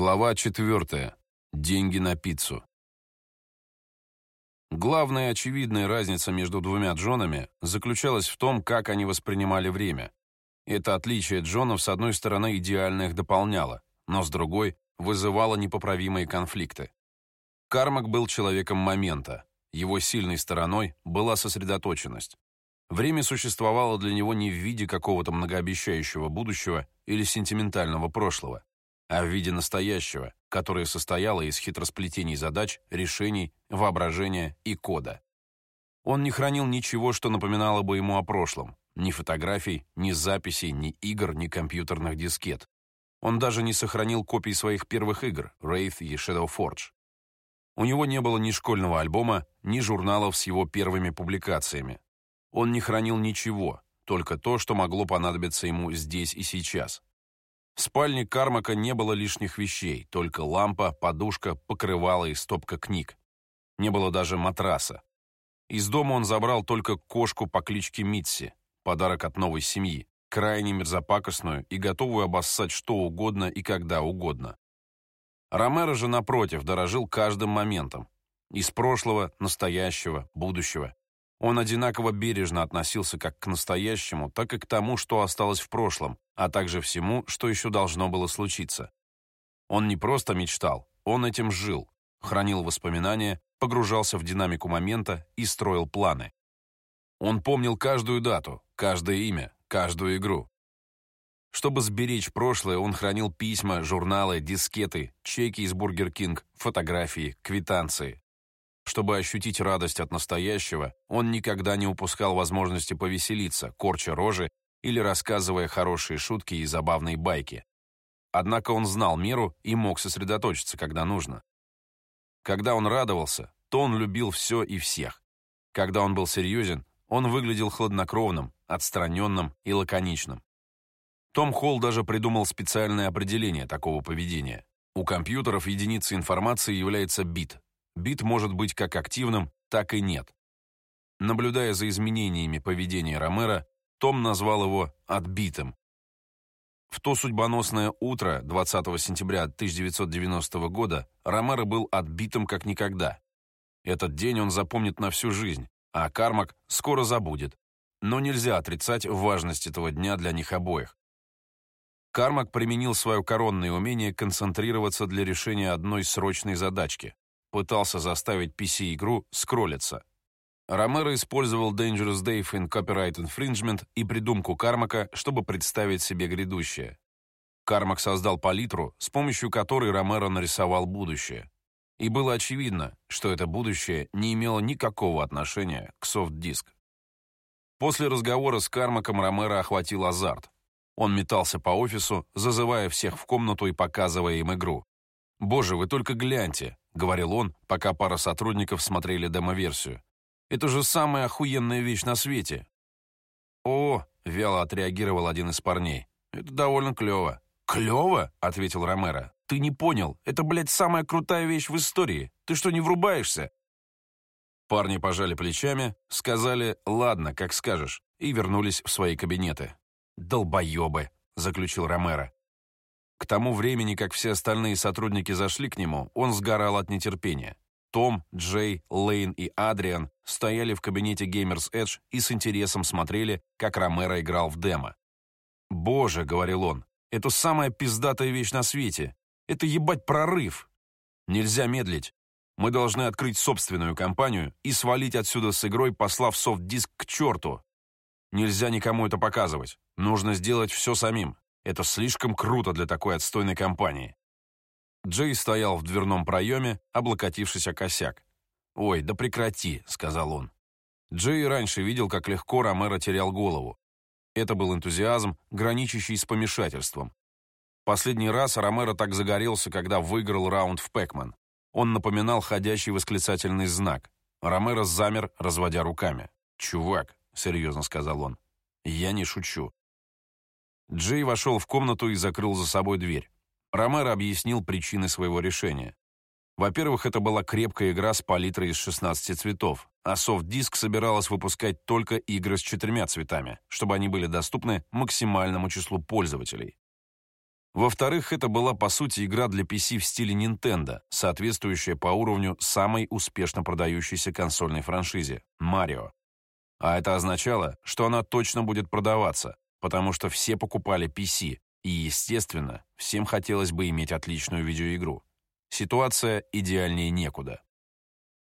Глава 4. Деньги на пиццу. Главная очевидная разница между двумя Джонами заключалась в том, как они воспринимали время. Это отличие Джонов, с одной стороны, идеально их дополняло, но с другой вызывало непоправимые конфликты. Кармак был человеком момента. Его сильной стороной была сосредоточенность. Время существовало для него не в виде какого-то многообещающего будущего или сентиментального прошлого а в виде настоящего, которое состояло из хитросплетений задач, решений, воображения и кода. Он не хранил ничего, что напоминало бы ему о прошлом, ни фотографий, ни записей, ни игр, ни компьютерных дискет. Он даже не сохранил копий своих первых игр, Wraith и Shadow Forge. У него не было ни школьного альбома, ни журналов с его первыми публикациями. Он не хранил ничего, только то, что могло понадобиться ему здесь и сейчас. В спальне Кармака не было лишних вещей, только лампа, подушка, покрывало и стопка книг. Не было даже матраса. Из дома он забрал только кошку по кличке Митси, подарок от новой семьи, крайне мерзопакостную и готовую обоссать что угодно и когда угодно. Ромеро же, напротив, дорожил каждым моментом. Из прошлого, настоящего, будущего. Он одинаково бережно относился как к настоящему, так и к тому, что осталось в прошлом, а также всему, что еще должно было случиться. Он не просто мечтал, он этим жил, хранил воспоминания, погружался в динамику момента и строил планы. Он помнил каждую дату, каждое имя, каждую игру. Чтобы сберечь прошлое, он хранил письма, журналы, дискеты, чеки из Бургер Кинг, фотографии, квитанции. Чтобы ощутить радость от настоящего, он никогда не упускал возможности повеселиться, корча рожи или рассказывая хорошие шутки и забавные байки. Однако он знал меру и мог сосредоточиться, когда нужно. Когда он радовался, то он любил все и всех. Когда он был серьезен, он выглядел хладнокровным, отстраненным и лаконичным. Том Холл даже придумал специальное определение такого поведения. У компьютеров единицей информации является бит, Бит может быть как активным, так и нет. Наблюдая за изменениями поведения Ромера, том назвал его «отбитым». В то судьбоносное утро 20 сентября 1990 года Ромеро был отбитым как никогда. Этот день он запомнит на всю жизнь, а Кармак скоро забудет. Но нельзя отрицать важность этого дня для них обоих. Кармак применил свое коронное умение концентрироваться для решения одной срочной задачки пытался заставить PC-игру скроллиться. Ромеро использовал Dangerous Dave in Copyright Infringement и придумку Кармака, чтобы представить себе грядущее. Кармак создал палитру, с помощью которой Ромеро нарисовал будущее. И было очевидно, что это будущее не имело никакого отношения к софт-диск. После разговора с Кармаком Ромеро охватил азарт. Он метался по офису, зазывая всех в комнату и показывая им игру. «Боже, вы только гляньте!» — говорил он, пока пара сотрудников смотрели демо-версию. «Это же самая охуенная вещь на свете!» «О!» — вяло отреагировал один из парней. «Это довольно клево». «Клево?» — ответил Ромеро. «Ты не понял. Это, блядь, самая крутая вещь в истории. Ты что, не врубаешься?» Парни пожали плечами, сказали «ладно, как скажешь», и вернулись в свои кабинеты. «Долбоебы», — заключил Ромеро. К тому времени, как все остальные сотрудники зашли к нему, он сгорал от нетерпения. Том, Джей, Лейн и Адриан стояли в кабинете Gamers Edge и с интересом смотрели, как Ромеро играл в демо. «Боже», — говорил он, — «это самая пиздатая вещь на свете. Это ебать прорыв. Нельзя медлить. Мы должны открыть собственную компанию и свалить отсюда с игрой, послав софт-диск к черту. Нельзя никому это показывать. Нужно сделать все самим. Это слишком круто для такой отстойной компании. Джей стоял в дверном проеме, облокотившись о косяк. «Ой, да прекрати», — сказал он. Джей раньше видел, как легко Ромеро терял голову. Это был энтузиазм, граничащий с помешательством. Последний раз Ромеро так загорелся, когда выиграл раунд в Пэкман. Он напоминал ходящий восклицательный знак. Ромеро замер, разводя руками. «Чувак», — серьезно сказал он, — «я не шучу. Джей вошел в комнату и закрыл за собой дверь. Ромеро объяснил причины своего решения. Во-первых, это была крепкая игра с палитрой из 16 цветов, а софт-диск собиралась выпускать только игры с четырьмя цветами, чтобы они были доступны максимальному числу пользователей. Во-вторых, это была, по сути, игра для PC в стиле Nintendo, соответствующая по уровню самой успешно продающейся консольной франшизе — Марио. А это означало, что она точно будет продаваться, потому что все покупали PC, и, естественно, всем хотелось бы иметь отличную видеоигру. Ситуация идеальнее некуда.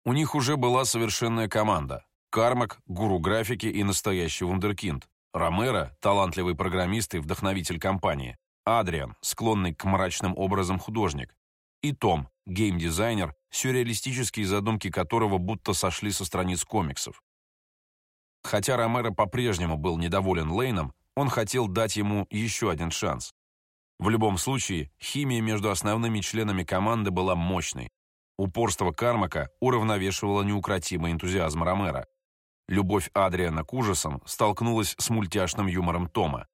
У них уже была совершенная команда. Кармак, гуру графики и настоящий вундеркинд. Ромеро, талантливый программист и вдохновитель компании. Адриан, склонный к мрачным образам художник, и Том, геймдизайнер, сюрреалистические задумки которого будто сошли со страниц комиксов. Хотя Ромеро по-прежнему был недоволен Лейном, он хотел дать ему еще один шанс. В любом случае, химия между основными членами команды была мощной. Упорство Кармака уравновешивало неукротимый энтузиазм Ромеро. Любовь Адриана к ужасам столкнулась с мультяшным юмором Тома.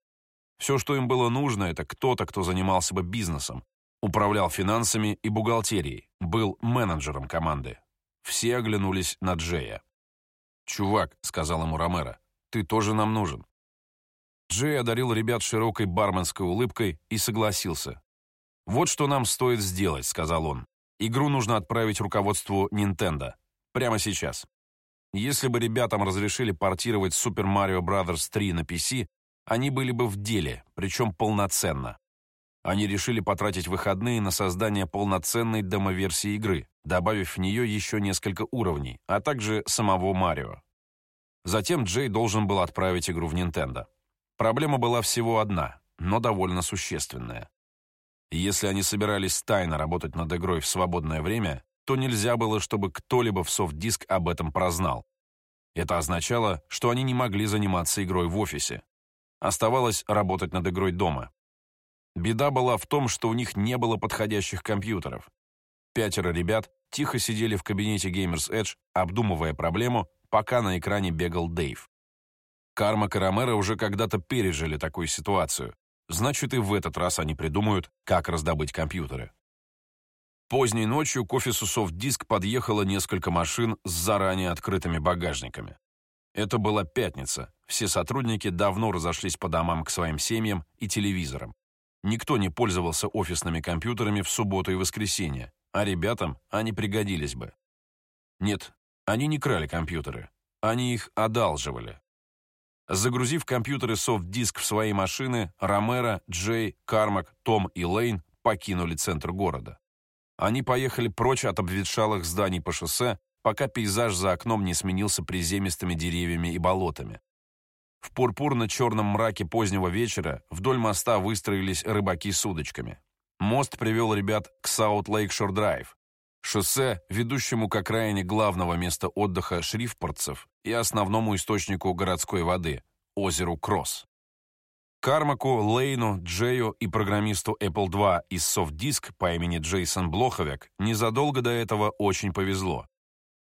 Все, что им было нужно, это кто-то, кто занимался бы бизнесом, управлял финансами и бухгалтерией, был менеджером команды. Все оглянулись на Джея. «Чувак», — сказал ему Ромеро, — «ты тоже нам нужен». Джей одарил ребят широкой барменской улыбкой и согласился. «Вот что нам стоит сделать», — сказал он. «Игру нужно отправить руководству Nintendo. Прямо сейчас. Если бы ребятам разрешили портировать Super Mario Bros. 3 на PC, они были бы в деле, причем полноценно. Они решили потратить выходные на создание полноценной демоверсии игры, добавив в нее еще несколько уровней, а также самого Марио. Затем Джей должен был отправить игру в Nintendo. Проблема была всего одна, но довольно существенная. Если они собирались тайно работать над игрой в свободное время, то нельзя было, чтобы кто-либо в софт-диск об этом прознал. Это означало, что они не могли заниматься игрой в офисе, Оставалось работать над игрой дома. Беда была в том, что у них не было подходящих компьютеров. Пятеро ребят тихо сидели в кабинете Gamers Edge, обдумывая проблему, пока на экране бегал Дэйв. Карма и уже когда-то пережили такую ситуацию. Значит, и в этот раз они придумают, как раздобыть компьютеры. Поздней ночью к офису Softdisk подъехало несколько машин с заранее открытыми багажниками. Это была пятница. Все сотрудники давно разошлись по домам к своим семьям и телевизорам. Никто не пользовался офисными компьютерами в субботу и воскресенье, а ребятам они пригодились бы. Нет, они не крали компьютеры. Они их одалживали. Загрузив компьютеры софт-диск в свои машины, Ромеро, Джей, Кармак, Том и Лейн покинули центр города. Они поехали прочь от обветшалых зданий по шоссе пока пейзаж за окном не сменился приземистыми деревьями и болотами. В пурпурно-черном мраке позднего вечера вдоль моста выстроились рыбаки с удочками. Мост привел ребят к Саут-Лейкшор-Драйв, шоссе, ведущему к окраине главного места отдыха шрифпортцев и основному источнику городской воды – озеру Кросс. Кармаку, Лейну, Джею и программисту Apple II из SoftDisk по имени Джейсон Блоховик незадолго до этого очень повезло.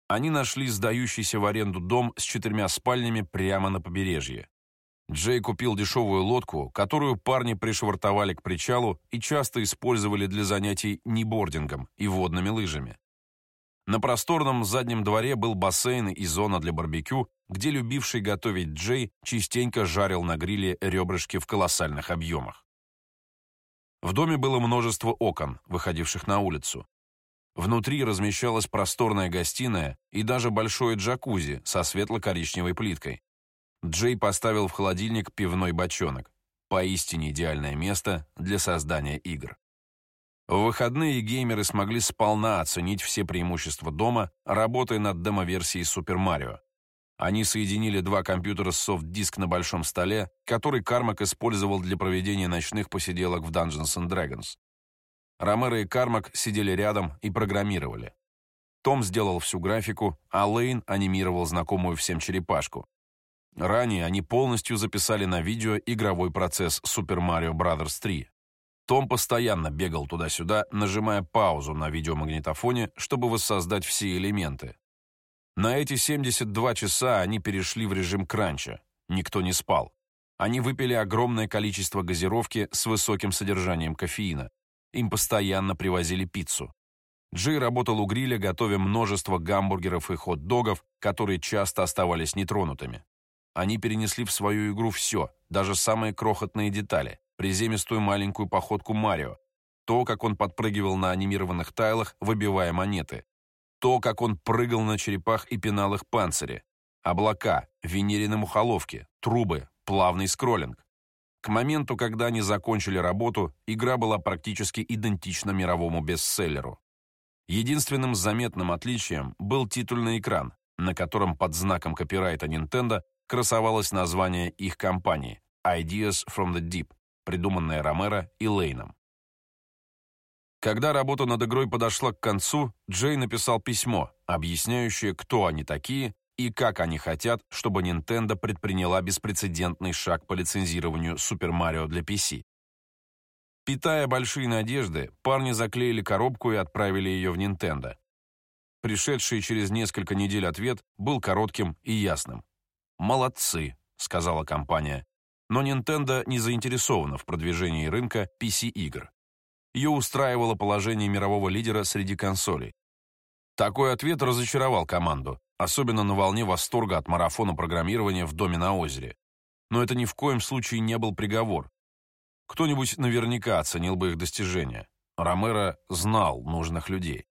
Они нашли сдающийся в аренду дом с четырьмя спальнями прямо на побережье. Джей купил дешевую лодку, которую парни пришвартовали к причалу и часто использовали для занятий нибордингом и водными лыжами. На просторном заднем дворе был бассейн и зона для барбекю, где любивший готовить Джей частенько жарил на гриле ребрышки в колоссальных объемах. В доме было множество окон, выходивших на улицу. Внутри размещалась просторная гостиная и даже большое джакузи со светло-коричневой плиткой. Джей поставил в холодильник пивной бочонок. Поистине идеальное место для создания игр. В выходные геймеры смогли сполна оценить все преимущества дома, работая над демо-версией Super Mario. Они соединили два компьютера с софт-диск на большом столе, который Кармак использовал для проведения ночных посиделок в Dungeons and Dragons. Ромеро и Кармак сидели рядом и программировали. Том сделал всю графику, а Лейн анимировал знакомую всем черепашку. Ранее они полностью записали на видео игровой процесс Super Mario Bros. 3. Том постоянно бегал туда-сюда, нажимая паузу на видеомагнитофоне, чтобы воссоздать все элементы. На эти 72 часа они перешли в режим кранча. Никто не спал. Они выпили огромное количество газировки с высоким содержанием кофеина. Им постоянно привозили пиццу. Джей работал у гриля, готовя множество гамбургеров и хот-догов, которые часто оставались нетронутыми. Они перенесли в свою игру все, даже самые крохотные детали, приземистую маленькую походку Марио, то, как он подпрыгивал на анимированных тайлах, выбивая монеты, то, как он прыгал на черепах и пинал их панцири, облака, венерины мухоловки, трубы, плавный скроллинг. К моменту, когда они закончили работу, игра была практически идентична мировому бестселлеру. Единственным заметным отличием был титульный экран, на котором под знаком копирайта Nintendo красовалось название их компании Ideas from the Deep, придуманное Ромеро и Лейном. Когда работа над игрой подошла к концу, Джей написал письмо, объясняющее, кто они такие и как они хотят, чтобы Nintendo предприняла беспрецедентный шаг по лицензированию Super Mario для PC. Питая большие надежды, парни заклеили коробку и отправили ее в Nintendo. Пришедший через несколько недель ответ был коротким и ясным. «Молодцы», — сказала компания. Но Nintendo не заинтересована в продвижении рынка PC-игр. Ее устраивало положение мирового лидера среди консолей. Такой ответ разочаровал команду, особенно на волне восторга от марафона программирования в доме на озере. Но это ни в коем случае не был приговор. Кто-нибудь наверняка оценил бы их достижения. Ромеро знал нужных людей.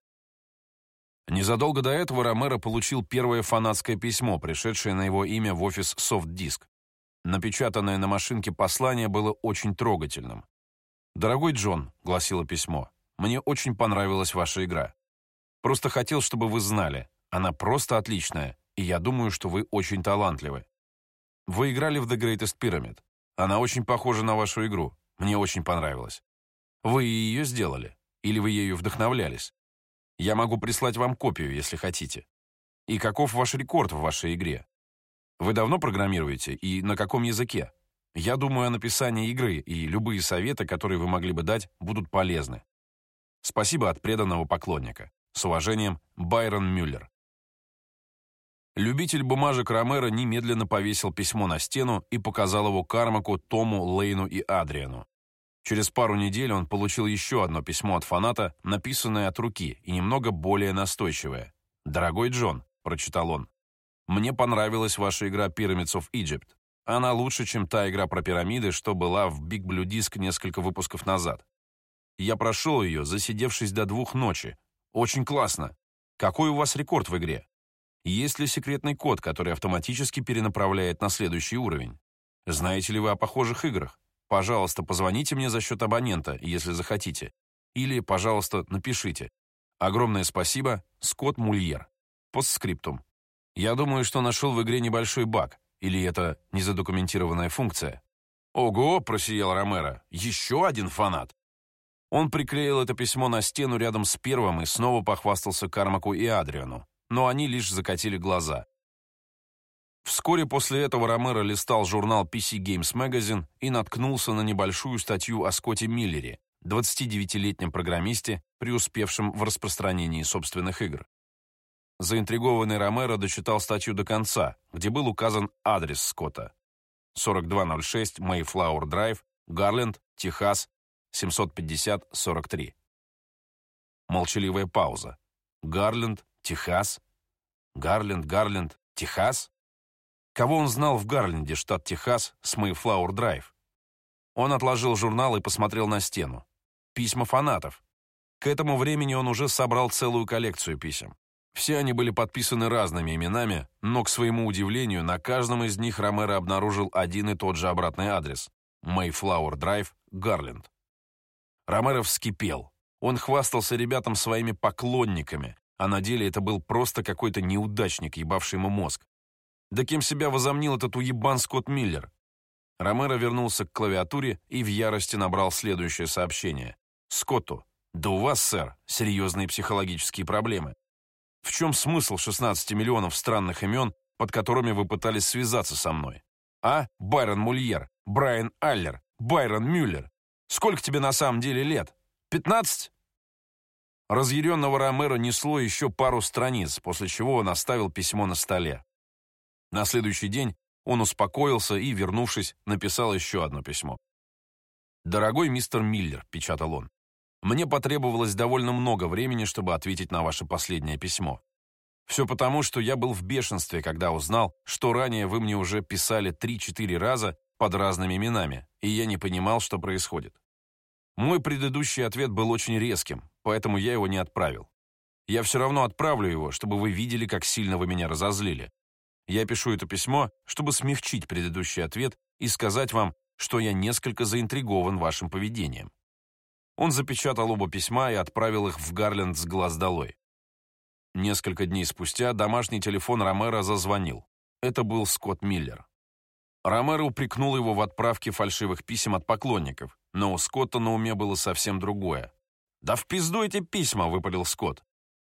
Незадолго до этого Ромеро получил первое фанатское письмо, пришедшее на его имя в офис «Софтдиск». Напечатанное на машинке послание было очень трогательным. «Дорогой Джон», — гласило письмо, — «мне очень понравилась ваша игра. Просто хотел, чтобы вы знали, она просто отличная, и я думаю, что вы очень талантливы. Вы играли в The Greatest Pyramid. Она очень похожа на вашу игру. Мне очень понравилась. Вы ее сделали? Или вы ею вдохновлялись? Я могу прислать вам копию, если хотите. И каков ваш рекорд в вашей игре? Вы давно программируете и на каком языке? Я думаю о написании игры, и любые советы, которые вы могли бы дать, будут полезны. Спасибо от преданного поклонника. С уважением, Байрон Мюллер. Любитель бумажек Ромеро немедленно повесил письмо на стену и показал его Кармаку, Тому, Лейну и Адриану. Через пару недель он получил еще одно письмо от фаната, написанное от руки и немного более настойчивое. «Дорогой Джон», — прочитал он, — «мне понравилась ваша игра Pyramids of Egypt. Она лучше, чем та игра про пирамиды, что была в Big Blue Disc несколько выпусков назад. Я прошел ее, засидевшись до двух ночи. Очень классно. Какой у вас рекорд в игре? Есть ли секретный код, который автоматически перенаправляет на следующий уровень? Знаете ли вы о похожих играх? Пожалуйста, позвоните мне за счет абонента, если захотите. Или, пожалуйста, напишите. Огромное спасибо, Скотт Мульер. Постскриптум. Я думаю, что нашел в игре небольшой баг. Или это незадокументированная функция? «Ого!» — просиял Ромеро. «Еще один фанат!» Он приклеил это письмо на стену рядом с первым и снова похвастался Кармаку и Адриану но они лишь закатили глаза. Вскоре после этого Ромеро листал журнал PC Games Magazine и наткнулся на небольшую статью о Скотте Миллере, 29-летнем программисте, преуспевшем в распространении собственных игр. Заинтригованный Ромеро дочитал статью до конца, где был указан адрес Скотта. 4206 Mayflower Drive, Гарленд, Техас, 750-43. Молчаливая пауза. Гарленд, Техас? Гарленд, Гарленд, Техас? Кого он знал в Гарленде, штат Техас, с Мэйфлауэр Драйв? Он отложил журнал и посмотрел на стену. Письма фанатов. К этому времени он уже собрал целую коллекцию писем. Все они были подписаны разными именами, но, к своему удивлению, на каждом из них Ромеро обнаружил один и тот же обратный адрес — Мэйфлауэр Драйв, Гарленд. Ромеро вскипел. Он хвастался ребятам своими поклонниками, а на деле это был просто какой-то неудачник, ебавший ему мозг. Да кем себя возомнил этот уебан Скотт Миллер? Ромеро вернулся к клавиатуре и в ярости набрал следующее сообщение. «Скотту, да у вас, сэр, серьезные психологические проблемы. В чем смысл 16 миллионов странных имен, под которыми вы пытались связаться со мной? А? Байрон Мульер, Брайан Аллер, Байрон Мюллер. Сколько тебе на самом деле лет? 15? Разъяренного Ромеро несло еще пару страниц, после чего он оставил письмо на столе. На следующий день он успокоился и, вернувшись, написал еще одно письмо. «Дорогой мистер Миллер», — печатал он, «мне потребовалось довольно много времени, чтобы ответить на ваше последнее письмо. Все потому, что я был в бешенстве, когда узнал, что ранее вы мне уже писали 3-4 раза под разными именами, и я не понимал, что происходит. Мой предыдущий ответ был очень резким, поэтому я его не отправил. Я все равно отправлю его, чтобы вы видели, как сильно вы меня разозлили. Я пишу это письмо, чтобы смягчить предыдущий ответ и сказать вам, что я несколько заинтригован вашим поведением. Он запечатал оба письма и отправил их в Гарленд с глаз долой. Несколько дней спустя домашний телефон Ромеро зазвонил. Это был Скотт Миллер. Ромеро упрекнул его в отправке фальшивых писем от поклонников, но у Скотта на уме было совсем другое. «Да в пизду эти письма!» — выпалил Скотт.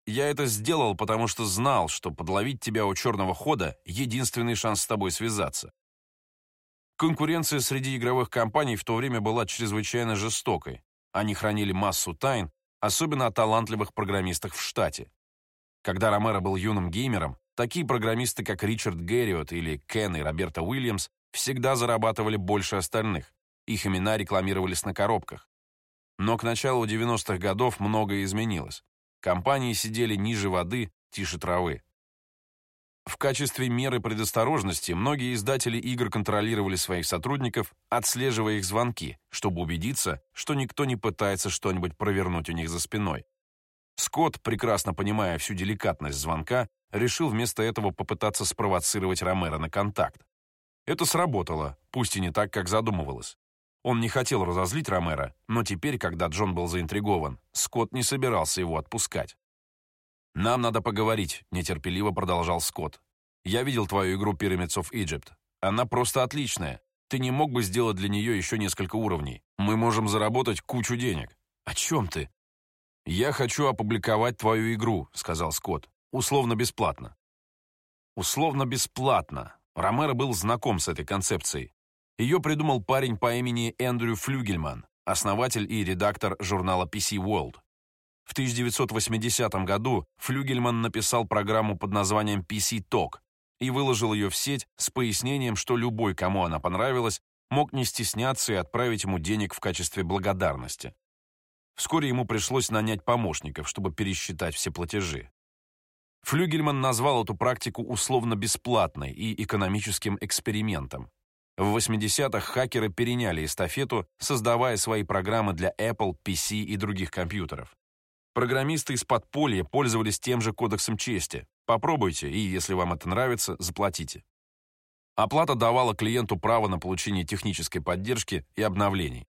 Я это сделал, потому что знал, что подловить тебя у черного хода — единственный шанс с тобой связаться. Конкуренция среди игровых компаний в то время была чрезвычайно жестокой. Они хранили массу тайн, особенно о талантливых программистах в штате. Когда Ромеро был юным геймером, такие программисты, как Ричард Герриот или Кен и Роберта Уильямс, всегда зарабатывали больше остальных. Их имена рекламировались на коробках. Но к началу 90-х годов многое изменилось. Компании сидели ниже воды, тише травы. В качестве меры предосторожности многие издатели игр контролировали своих сотрудников, отслеживая их звонки, чтобы убедиться, что никто не пытается что-нибудь провернуть у них за спиной. Скотт, прекрасно понимая всю деликатность звонка, решил вместо этого попытаться спровоцировать Ромеро на контакт. Это сработало, пусть и не так, как задумывалось. Он не хотел разозлить Ромеро, но теперь, когда Джон был заинтригован, Скотт не собирался его отпускать. «Нам надо поговорить», — нетерпеливо продолжал Скотт. «Я видел твою игру Pyramids of Egypt. Она просто отличная. Ты не мог бы сделать для нее еще несколько уровней. Мы можем заработать кучу денег». «О чем ты?» «Я хочу опубликовать твою игру», — сказал Скотт. «Условно бесплатно». «Условно бесплатно». Ромеро был знаком с этой концепцией. Ее придумал парень по имени Эндрю Флюгельман, основатель и редактор журнала PC World. В 1980 году Флюгельман написал программу под названием PC Talk и выложил ее в сеть с пояснением, что любой, кому она понравилась, мог не стесняться и отправить ему денег в качестве благодарности. Вскоре ему пришлось нанять помощников, чтобы пересчитать все платежи. Флюгельман назвал эту практику условно бесплатной и экономическим экспериментом. В 80-х хакеры переняли эстафету, создавая свои программы для Apple, PC и других компьютеров. Программисты из подполья пользовались тем же кодексом чести. Попробуйте, и если вам это нравится, заплатите. Оплата давала клиенту право на получение технической поддержки и обновлений.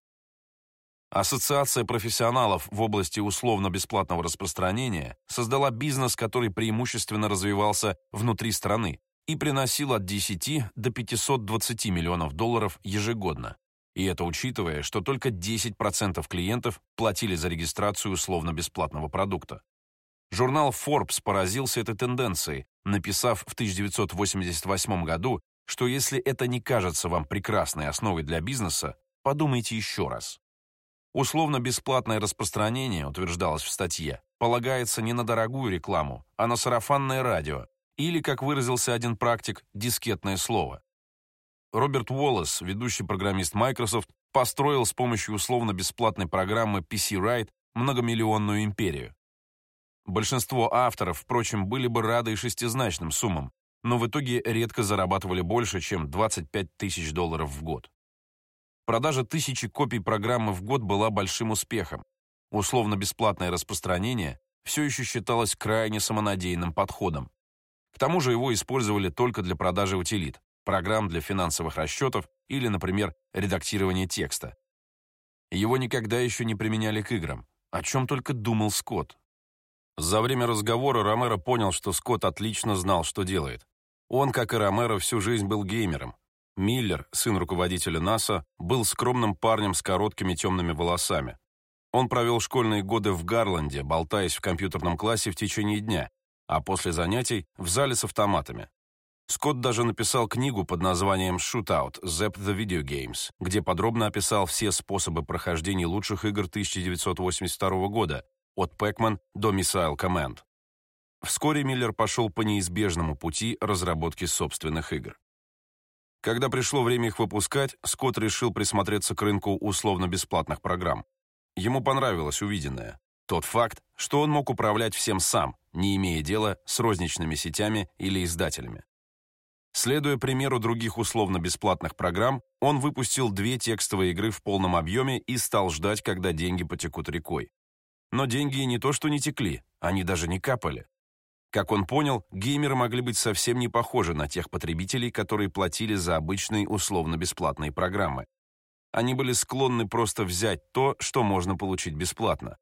Ассоциация профессионалов в области условно-бесплатного распространения создала бизнес, который преимущественно развивался внутри страны, и приносил от 10 до 520 миллионов долларов ежегодно. И это учитывая, что только 10% клиентов платили за регистрацию условно-бесплатного продукта. Журнал Forbes поразился этой тенденцией, написав в 1988 году, что если это не кажется вам прекрасной основой для бизнеса, подумайте еще раз. Условно-бесплатное распространение, утверждалось в статье, полагается не на дорогую рекламу, а на сарафанное радио, или, как выразился один практик, дискетное слово. Роберт Уоллес, ведущий программист Microsoft, построил с помощью условно-бесплатной программы PC Write многомиллионную империю. Большинство авторов, впрочем, были бы рады и шестизначным суммам, но в итоге редко зарабатывали больше, чем 25 тысяч долларов в год. Продажа тысячи копий программы в год была большим успехом. Условно-бесплатное распространение все еще считалось крайне самонадеянным подходом. К тому же его использовали только для продажи утилит, программ для финансовых расчетов или, например, редактирования текста. Его никогда еще не применяли к играм, о чем только думал Скотт. За время разговора Ромеро понял, что Скотт отлично знал, что делает. Он, как и Ромеро, всю жизнь был геймером. Миллер, сын руководителя НАСА, был скромным парнем с короткими темными волосами. Он провел школьные годы в Гарланде, болтаясь в компьютерном классе в течение дня, а после занятий — в зале с автоматами. Скотт даже написал книгу под названием «Shootout. Zap the Video Games», где подробно описал все способы прохождения лучших игр 1982 года, от Pac-Man до Missile Command. Вскоре Миллер пошел по неизбежному пути разработки собственных игр. Когда пришло время их выпускать, Скотт решил присмотреться к рынку условно-бесплатных программ. Ему понравилось увиденное. Тот факт, что он мог управлять всем сам, не имея дела с розничными сетями или издателями. Следуя примеру других условно-бесплатных программ, он выпустил две текстовые игры в полном объеме и стал ждать, когда деньги потекут рекой. Но деньги не то что не текли, они даже не капали. Как он понял, геймеры могли быть совсем не похожи на тех потребителей, которые платили за обычные условно-бесплатные программы. Они были склонны просто взять то, что можно получить бесплатно.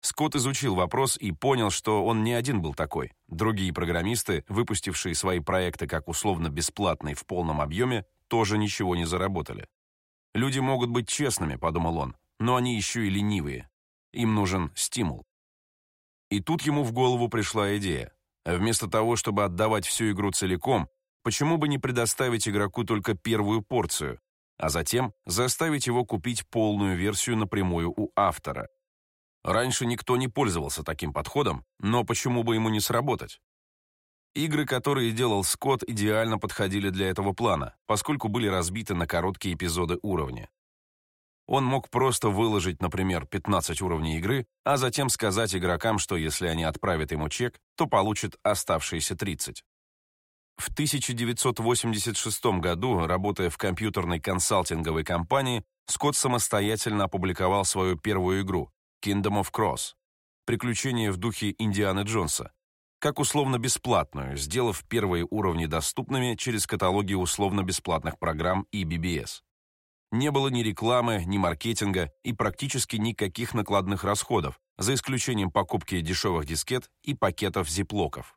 Скотт изучил вопрос и понял, что он не один был такой. Другие программисты, выпустившие свои проекты как условно-бесплатные в полном объеме, тоже ничего не заработали. «Люди могут быть честными», — подумал он, «но они еще и ленивые. Им нужен стимул». И тут ему в голову пришла идея. Вместо того, чтобы отдавать всю игру целиком, почему бы не предоставить игроку только первую порцию, а затем заставить его купить полную версию напрямую у автора? Раньше никто не пользовался таким подходом, но почему бы ему не сработать? Игры, которые делал Скотт, идеально подходили для этого плана, поскольку были разбиты на короткие эпизоды уровня. Он мог просто выложить, например, 15 уровней игры, а затем сказать игрокам, что если они отправят ему чек, то получат оставшиеся 30. В 1986 году, работая в компьютерной консалтинговой компании, Скотт самостоятельно опубликовал свою первую игру Kingdom of Cross, приключение в духе Индианы Джонса, как условно-бесплатную, сделав первые уровни доступными через каталоги условно-бесплатных программ и BBS. Не было ни рекламы, ни маркетинга и практически никаких накладных расходов, за исключением покупки дешевых дискет и пакетов зиплоков.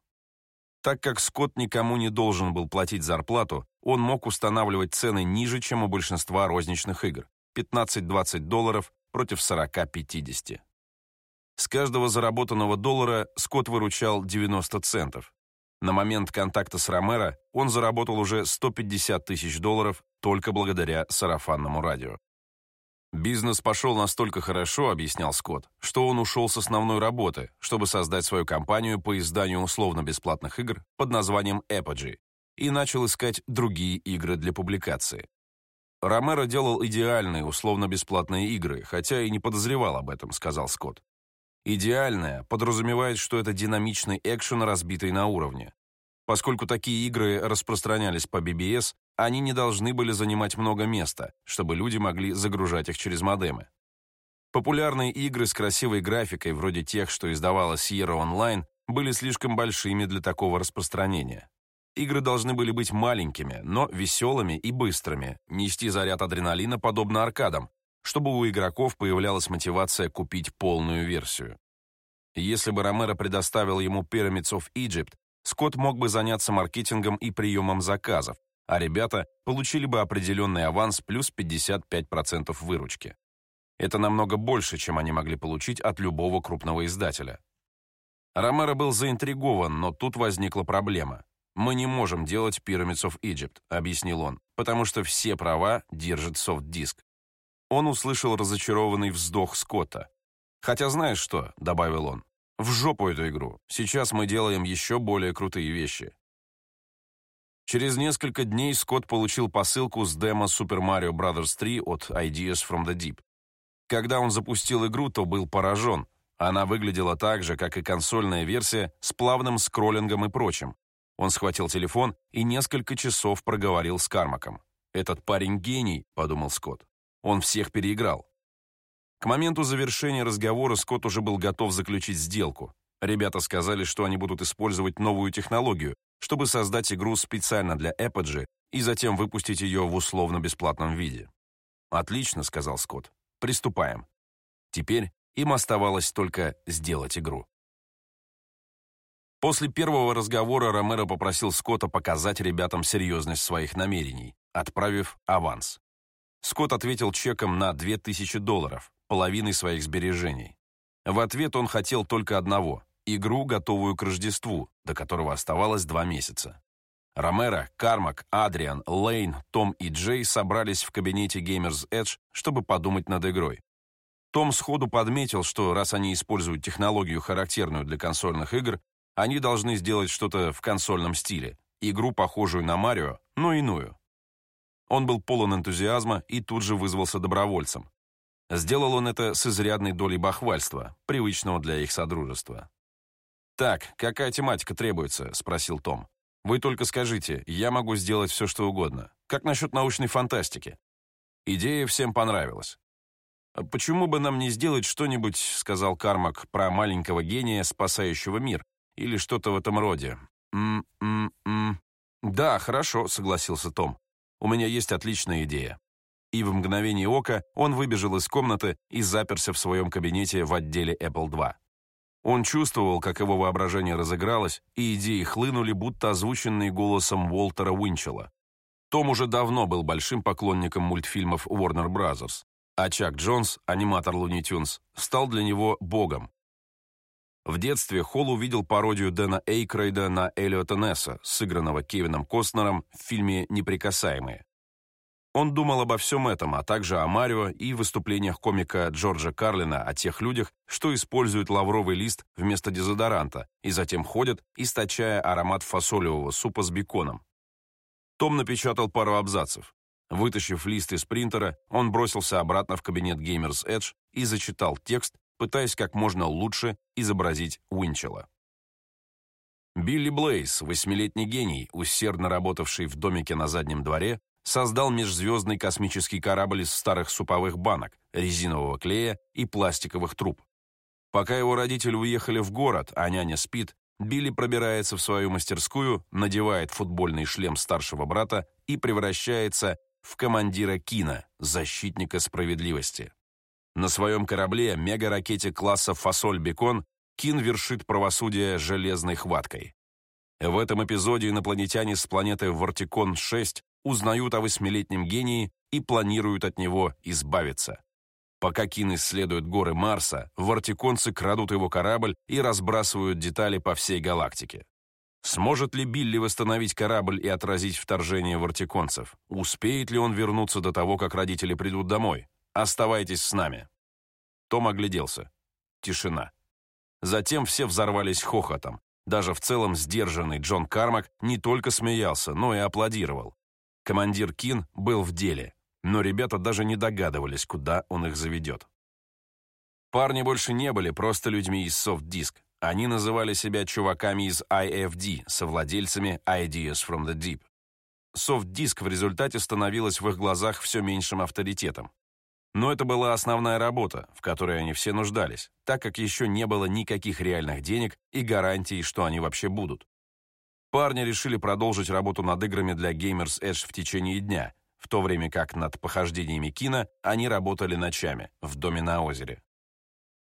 Так как Скотт никому не должен был платить зарплату, он мог устанавливать цены ниже, чем у большинства розничных игр – 15-20 долларов против 40-50. С каждого заработанного доллара Скотт выручал 90 центов. На момент контакта с Ромеро он заработал уже 150 тысяч долларов только благодаря сарафанному радио. «Бизнес пошел настолько хорошо», — объяснял Скотт, что он ушел с основной работы, чтобы создать свою компанию по изданию условно-бесплатных игр под названием Apogee и начал искать другие игры для публикации. Ромеро делал идеальные, условно-бесплатные игры, хотя и не подозревал об этом, сказал Скотт. Идеальное подразумевает, что это динамичный экшен, разбитый на уровне. Поскольку такие игры распространялись по BBS, они не должны были занимать много места, чтобы люди могли загружать их через модемы. Популярные игры с красивой графикой, вроде тех, что издавала Sierra Online, были слишком большими для такого распространения. Игры должны были быть маленькими, но веселыми и быстрыми, нести заряд адреналина подобно аркадам, чтобы у игроков появлялась мотивация купить полную версию. Если бы Ромеро предоставил ему Pyramids of Egypt, Скотт мог бы заняться маркетингом и приемом заказов, а ребята получили бы определенный аванс плюс 55% выручки. Это намного больше, чем они могли получить от любого крупного издателя. Ромеро был заинтригован, но тут возникла проблема. «Мы не можем делать Pyramids of Egypt», — объяснил он, «потому что все права держит софт-диск». Он услышал разочарованный вздох Скотта. «Хотя знаешь что?» — добавил он. «В жопу эту игру. Сейчас мы делаем еще более крутые вещи». Через несколько дней Скотт получил посылку с демо Super Mario Bros. 3 от Ideas from the Deep. Когда он запустил игру, то был поражен. Она выглядела так же, как и консольная версия, с плавным скроллингом и прочим. Он схватил телефон и несколько часов проговорил с Кармаком. «Этот парень гений», — подумал Скотт. «Он всех переиграл». К моменту завершения разговора Скотт уже был готов заключить сделку. Ребята сказали, что они будут использовать новую технологию, чтобы создать игру специально для Apogee и затем выпустить ее в условно-бесплатном виде. «Отлично», — сказал Скотт. «Приступаем». Теперь им оставалось только сделать игру. После первого разговора Ромеро попросил Скотта показать ребятам серьезность своих намерений, отправив аванс. Скотт ответил чеком на 2000 долларов, половиной своих сбережений. В ответ он хотел только одного – игру, готовую к Рождеству, до которого оставалось два месяца. Ромеро, Кармак, Адриан, Лейн, Том и Джей собрались в кабинете Gamers Edge, чтобы подумать над игрой. Том сходу подметил, что раз они используют технологию, характерную для консольных игр, они должны сделать что-то в консольном стиле, игру, похожую на Марио, но иную. Он был полон энтузиазма и тут же вызвался добровольцем. Сделал он это с изрядной долей бахвальства, привычного для их содружества. «Так, какая тематика требуется?» — спросил Том. Вы только скажите, я могу сделать все, что угодно. Как насчет научной фантастики? Идея всем понравилась. «А «Почему бы нам не сделать что-нибудь, — сказал Кармак, — про маленького гения, спасающего мир, или что-то в этом роде?» «М-м-м...» «Да, хорошо», — согласился Том. «У меня есть отличная идея». И в мгновение ока он выбежал из комнаты и заперся в своем кабинете в отделе Apple II. Он чувствовал, как его воображение разыгралось, и идеи хлынули, будто озвученные голосом Уолтера Уинчела. Том уже давно был большим поклонником мультфильмов Warner Bros., а Чак Джонс, аниматор Луни Тюнс, стал для него богом. В детстве Холл увидел пародию Дэна Эйкрейда на Эллиота Несса, сыгранного Кевином Костнером в фильме «Неприкасаемые». Он думал обо всем этом, а также о Марио и выступлениях комика Джорджа Карлина о тех людях, что используют лавровый лист вместо дезодоранта и затем ходят, источая аромат фасолевого супа с беконом. Том напечатал пару абзацев. Вытащив лист из принтера, он бросился обратно в кабинет Gamers Edge и зачитал текст, пытаясь как можно лучше изобразить Уинчела. Билли Блейз, восьмилетний гений, усердно работавший в домике на заднем дворе, создал межзвездный космический корабль из старых суповых банок, резинового клея и пластиковых труб. Пока его родители уехали в город, а няня спит, Билли пробирается в свою мастерскую, надевает футбольный шлем старшего брата и превращается в командира Кина, защитника справедливости. На своем корабле, мега-ракете класса «Фасоль-Бекон», Кин вершит правосудие железной хваткой. В этом эпизоде инопланетяне с планеты Вортикон-6 узнают о восьмилетнем гении и планируют от него избавиться. Пока Кин исследует горы Марса, вортиконцы крадут его корабль и разбрасывают детали по всей галактике. Сможет ли Билли восстановить корабль и отразить вторжение вортиконцев? Успеет ли он вернуться до того, как родители придут домой? Оставайтесь с нами. Том огляделся. Тишина. Затем все взорвались хохотом. Даже в целом сдержанный Джон Кармак не только смеялся, но и аплодировал. Командир Кин был в деле, но ребята даже не догадывались, куда он их заведет. Парни больше не были просто людьми из софт-диск. Они называли себя чуваками из IFD, совладельцами Ideas from the Deep. Софт-диск в результате становилась в их глазах все меньшим авторитетом. Но это была основная работа, в которой они все нуждались, так как еще не было никаких реальных денег и гарантий, что они вообще будут. Парни решили продолжить работу над играми для Gamers Edge в течение дня, в то время как над похождениями кино они работали ночами, в доме на озере.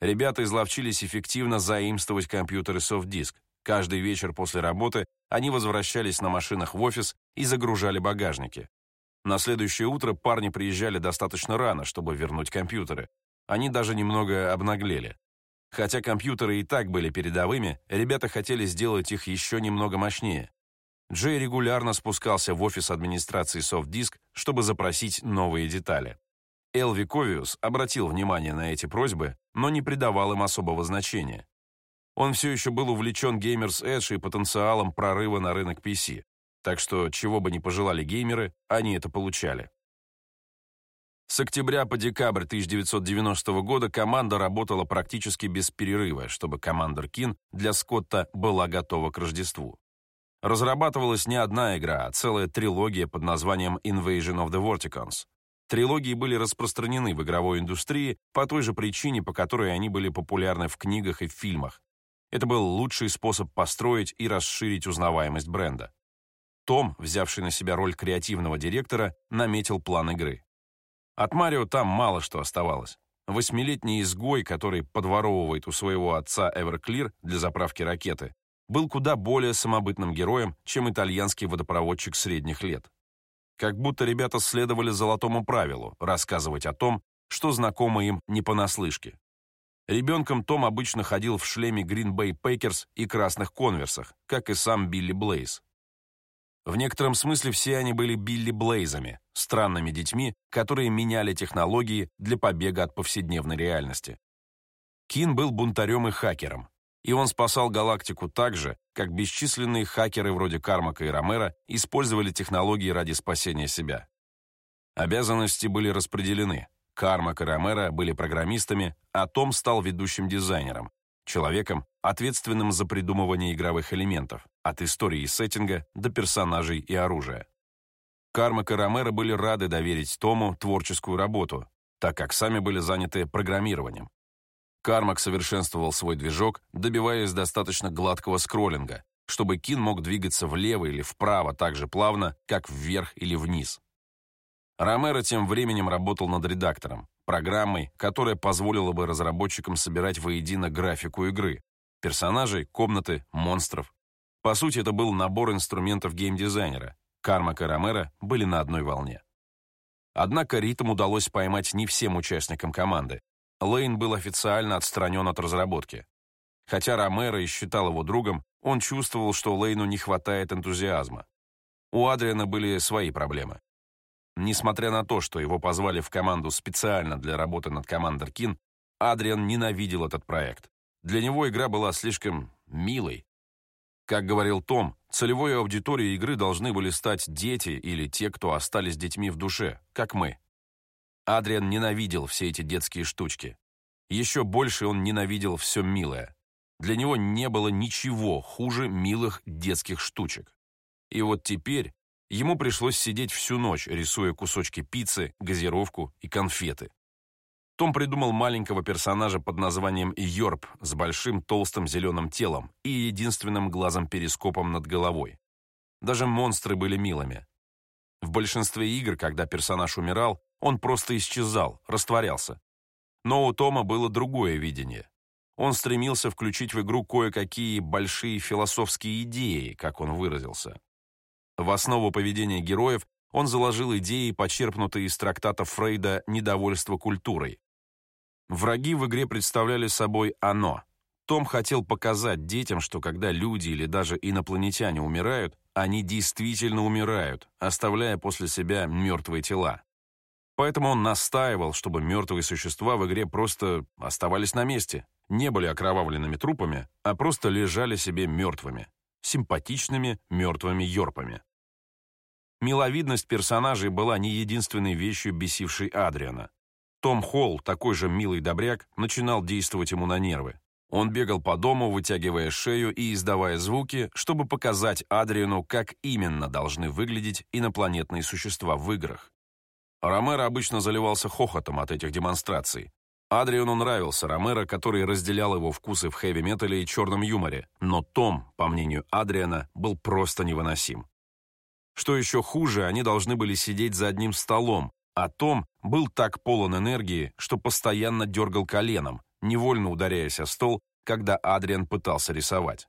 Ребята изловчились эффективно заимствовать компьютеры софт-диск. Каждый вечер после работы они возвращались на машинах в офис и загружали багажники. На следующее утро парни приезжали достаточно рано, чтобы вернуть компьютеры. Они даже немного обнаглели. Хотя компьютеры и так были передовыми, ребята хотели сделать их еще немного мощнее. Джей регулярно спускался в офис администрации SoftDisk, чтобы запросить новые детали. Элви Ковиус обратил внимание на эти просьбы, но не придавал им особого значения. Он все еще был увлечен Gamers Edge и потенциалом прорыва на рынок PC, так что чего бы ни пожелали геймеры, они это получали. С октября по декабрь 1990 года команда работала практически без перерыва, чтобы командор Кин для Скотта была готова к Рождеству. Разрабатывалась не одна игра, а целая трилогия под названием Invasion of the Vorticons. Трилогии были распространены в игровой индустрии по той же причине, по которой они были популярны в книгах и в фильмах. Это был лучший способ построить и расширить узнаваемость бренда. Том, взявший на себя роль креативного директора, наметил план игры. От Марио там мало что оставалось. Восьмилетний изгой, который подворовывает у своего отца Эверклир для заправки ракеты, был куда более самобытным героем, чем итальянский водопроводчик средних лет. Как будто ребята следовали золотому правилу рассказывать о том, что знакомо им не понаслышке. Ребенком Том обычно ходил в шлеме Green Bay Packers и красных конверсах, как и сам Билли Блейз. В некотором смысле все они были Билли Блейзами, странными детьми, которые меняли технологии для побега от повседневной реальности. Кин был бунтарем и хакером, и он спасал галактику так же, как бесчисленные хакеры вроде Кармака и Ромера использовали технологии ради спасения себя. Обязанности были распределены. Кармак и Ромеро были программистами, а Том стал ведущим дизайнером, человеком, ответственным за придумывание игровых элементов, от истории сеттинга до персонажей и оружия. Кармак и Ромеро были рады доверить Тому творческую работу, так как сами были заняты программированием. Кармак совершенствовал свой движок, добиваясь достаточно гладкого скроллинга, чтобы Кин мог двигаться влево или вправо так же плавно, как вверх или вниз. Ромеро тем временем работал над редактором, программой, которая позволила бы разработчикам собирать воедино графику игры, персонажей, комнаты, монстров. По сути, это был набор инструментов геймдизайнера. Кармак и Ромеро были на одной волне. Однако ритм удалось поймать не всем участникам команды. Лейн был официально отстранен от разработки. Хотя Ромеро и считал его другом, он чувствовал, что Лейну не хватает энтузиазма. У Адриана были свои проблемы. Несмотря на то, что его позвали в команду специально для работы над Commander Кин, Адриан ненавидел этот проект. Для него игра была слишком милой. Как говорил Том, целевой аудиторией игры должны были стать дети или те, кто остались детьми в душе, как мы. Адриан ненавидел все эти детские штучки. Еще больше он ненавидел все милое. Для него не было ничего хуже милых детских штучек. И вот теперь Ему пришлось сидеть всю ночь, рисуя кусочки пиццы, газировку и конфеты. Том придумал маленького персонажа под названием Йорб с большим толстым зеленым телом и единственным глазом-перископом над головой. Даже монстры были милыми. В большинстве игр, когда персонаж умирал, он просто исчезал, растворялся. Но у Тома было другое видение. Он стремился включить в игру кое-какие большие философские идеи, как он выразился. В основу поведения героев он заложил идеи, почерпнутые из трактатов Фрейда «Недовольство культурой». Враги в игре представляли собой «оно». Том хотел показать детям, что когда люди или даже инопланетяне умирают, они действительно умирают, оставляя после себя мертвые тела. Поэтому он настаивал, чтобы мертвые существа в игре просто оставались на месте, не были окровавленными трупами, а просто лежали себе мертвыми, симпатичными мертвыми йорпами. Миловидность персонажей была не единственной вещью, бесившей Адриана. Том Холл, такой же милый добряк, начинал действовать ему на нервы. Он бегал по дому, вытягивая шею и издавая звуки, чтобы показать Адриану, как именно должны выглядеть инопланетные существа в играх. Ромеро обычно заливался хохотом от этих демонстраций. Адриану нравился Ромеро, который разделял его вкусы в хэви-метале и черном юморе, но Том, по мнению Адриана, был просто невыносим. Что еще хуже, они должны были сидеть за одним столом, а Том был так полон энергии, что постоянно дергал коленом, невольно ударяясь о стол, когда Адриан пытался рисовать.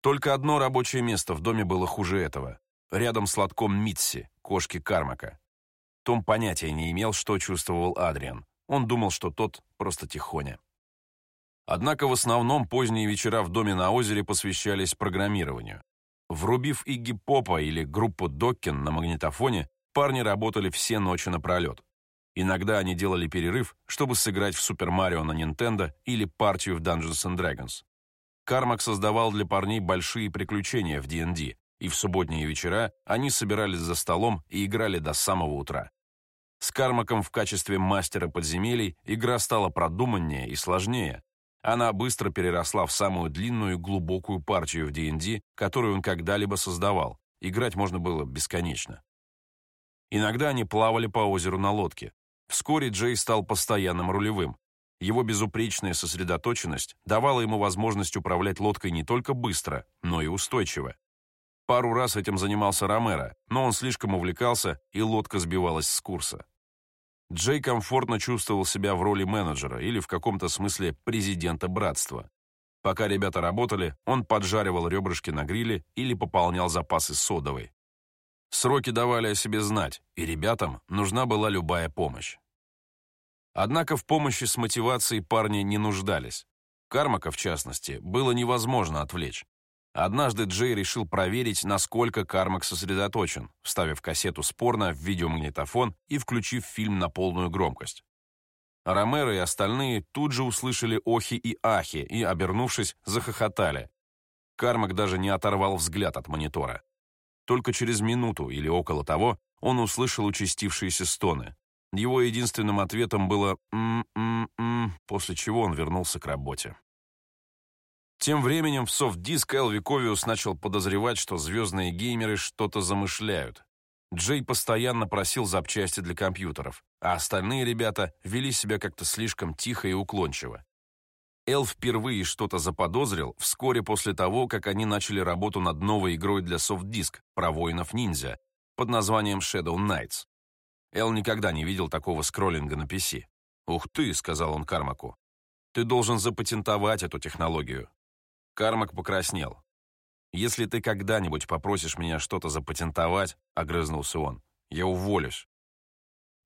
Только одно рабочее место в доме было хуже этого. Рядом с лотком Митси, кошки Кармака. Том понятия не имел, что чувствовал Адриан. Он думал, что тот просто тихоня. Однако в основном поздние вечера в доме на озере посвящались программированию. Врубив Игги Попа или группу Доккин на магнитофоне, парни работали все ночи напролет. Иногда они делали перерыв, чтобы сыграть в Супер Марио на Nintendo или партию в Dungeons and Dragons. Кармак создавал для парней большие приключения в D&D, и в субботние вечера они собирались за столом и играли до самого утра. С Кармаком в качестве мастера подземелий игра стала продуманнее и сложнее, она быстро переросла в самую длинную и глубокую партию в D&D, которую он когда-либо создавал. Играть можно было бесконечно. Иногда они плавали по озеру на лодке. Вскоре Джей стал постоянным рулевым. Его безупречная сосредоточенность давала ему возможность управлять лодкой не только быстро, но и устойчиво. Пару раз этим занимался Ромеро, но он слишком увлекался, и лодка сбивалась с курса. Джей комфортно чувствовал себя в роли менеджера или в каком-то смысле президента братства. Пока ребята работали, он поджаривал ребрышки на гриле или пополнял запасы содовой. Сроки давали о себе знать, и ребятам нужна была любая помощь. Однако в помощи с мотивацией парни не нуждались. Кармака, в частности, было невозможно отвлечь. Однажды Джей решил проверить, насколько Кармак сосредоточен, вставив кассету спорно в видеомагнитофон и включив фильм на полную громкость. Ромеро и остальные тут же услышали охи и ахи и, обернувшись, захохотали. Кармак даже не оторвал взгляд от монитора. Только через минуту или около того он услышал участившиеся стоны. Его единственным ответом было «м-м-м», после чего он вернулся к работе. Тем временем в софт-диск Эл Виковиус начал подозревать, что звездные геймеры что-то замышляют. Джей постоянно просил запчасти для компьютеров, а остальные ребята вели себя как-то слишком тихо и уклончиво. Эл впервые что-то заподозрил вскоре после того, как они начали работу над новой игрой для софт-диск про воинов-ниндзя под названием Shadow Knights. Эл никогда не видел такого скроллинга на PC. «Ух ты», — сказал он Кармаку, — «ты должен запатентовать эту технологию». Кармак покраснел. «Если ты когда-нибудь попросишь меня что-то запатентовать», — огрызнулся он, — «я уволюсь».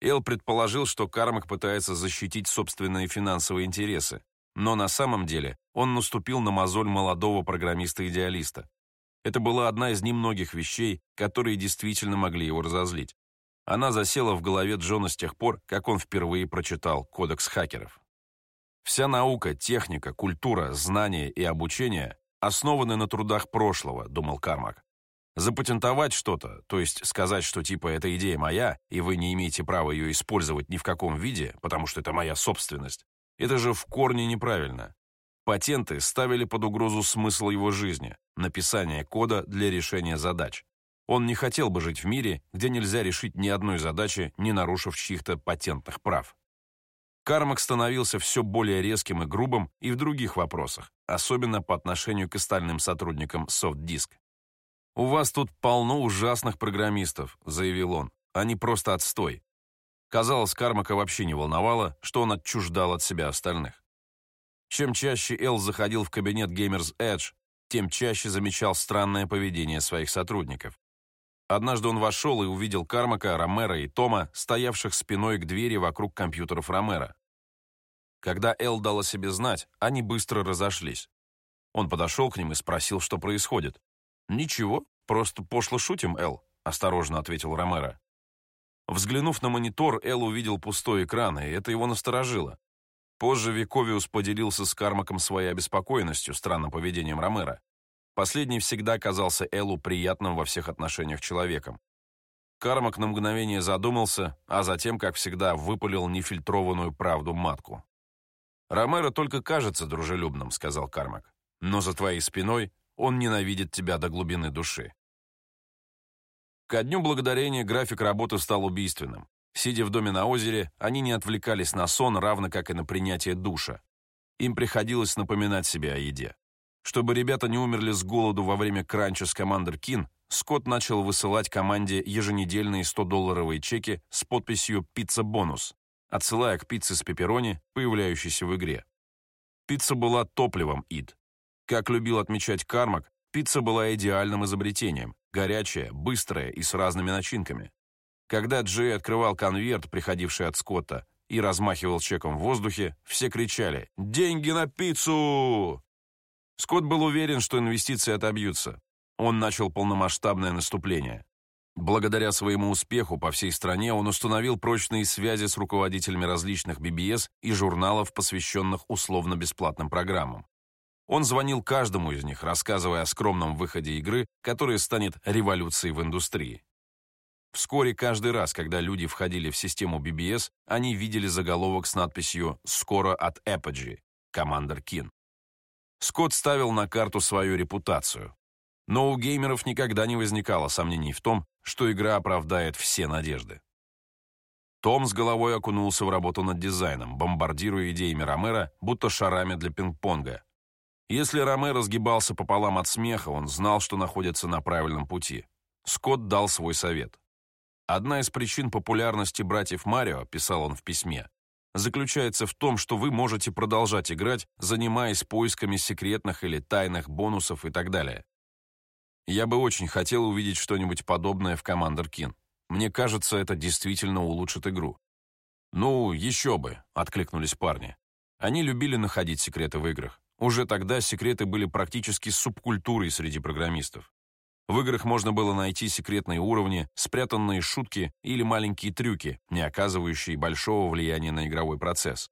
Эл предположил, что Кармак пытается защитить собственные финансовые интересы, но на самом деле он наступил на мозоль молодого программиста-идеалиста. Это была одна из немногих вещей, которые действительно могли его разозлить. Она засела в голове Джона с тех пор, как он впервые прочитал «Кодекс хакеров». Вся наука, техника, культура, знания и обучение основаны на трудах прошлого, думал Кармак. Запатентовать что-то, то есть сказать, что типа эта идея моя, и вы не имеете права ее использовать ни в каком виде, потому что это моя собственность, это же в корне неправильно. Патенты ставили под угрозу смысл его жизни, написание кода для решения задач. Он не хотел бы жить в мире, где нельзя решить ни одной задачи, не нарушив чьих-то патентных прав. Кармак становился все более резким и грубым и в других вопросах, особенно по отношению к остальным сотрудникам SoftDisk. «У вас тут полно ужасных программистов», — заявил он. «Они просто отстой. Казалось, Кармака вообще не волновало, что он отчуждал от себя остальных. Чем чаще Эл заходил в кабинет Gamers Edge, тем чаще замечал странное поведение своих сотрудников. Однажды он вошел и увидел Кармака, Ромера и Тома, стоявших спиной к двери вокруг компьютеров Ромера. Когда Эл дал о себе знать, они быстро разошлись. Он подошел к ним и спросил, что происходит. «Ничего, просто пошло шутим, Эл», — осторожно ответил Ромеро. Взглянув на монитор, Эл увидел пустой экран, и это его насторожило. Позже Виковиус поделился с Кармаком своей обеспокоенностью странным поведением Ромера. Последний всегда казался Эллу приятным во всех отношениях человеком. Кармак на мгновение задумался, а затем, как всегда, выпалил нефильтрованную правду матку. «Ромеро только кажется дружелюбным», — сказал Кармак. «Но за твоей спиной он ненавидит тебя до глубины души. Ко дню благодарения график работы стал убийственным. Сидя в доме на озере, они не отвлекались на сон, равно как и на принятие душа. Им приходилось напоминать себе о еде. Чтобы ребята не умерли с голоду во время кранча с Commander Кин, Скотт начал высылать команде еженедельные 100-долларовые чеки с подписью «Пицца бонус», отсылая к пицце с пепперони, появляющейся в игре. Пицца была топливом ид. Как любил отмечать Кармак, пицца была идеальным изобретением, горячая, быстрая и с разными начинками. Когда Джей открывал конверт, приходивший от Скотта, и размахивал чеком в воздухе, все кричали «Деньги на пиццу!». Скотт был уверен, что инвестиции отобьются. Он начал полномасштабное наступление. Благодаря своему успеху по всей стране он установил прочные связи с руководителями различных BBS и журналов, посвященных условно-бесплатным программам. Он звонил каждому из них, рассказывая о скромном выходе игры, которая станет революцией в индустрии. Вскоре каждый раз, когда люди входили в систему BBS, они видели заголовок с надписью «Скоро от Apogee» Commander Кин. Скотт ставил на карту свою репутацию. Но у геймеров никогда не возникало сомнений в том, что игра оправдает все надежды. Том с головой окунулся в работу над дизайном, бомбардируя идеями Ромера, будто шарами для пинг-понга, если Роме разгибался пополам от смеха, он знал, что находится на правильном пути. Скотт дал свой совет. «Одна из причин популярности братьев Марио», — писал он в письме, заключается в том, что вы можете продолжать играть, занимаясь поисками секретных или тайных бонусов и так далее. Я бы очень хотел увидеть что-нибудь подобное в Commander King. Мне кажется, это действительно улучшит игру. «Ну, еще бы», — откликнулись парни. Они любили находить секреты в играх. Уже тогда секреты были практически субкультурой среди программистов. В играх можно было найти секретные уровни, спрятанные шутки или маленькие трюки, не оказывающие большого влияния на игровой процесс.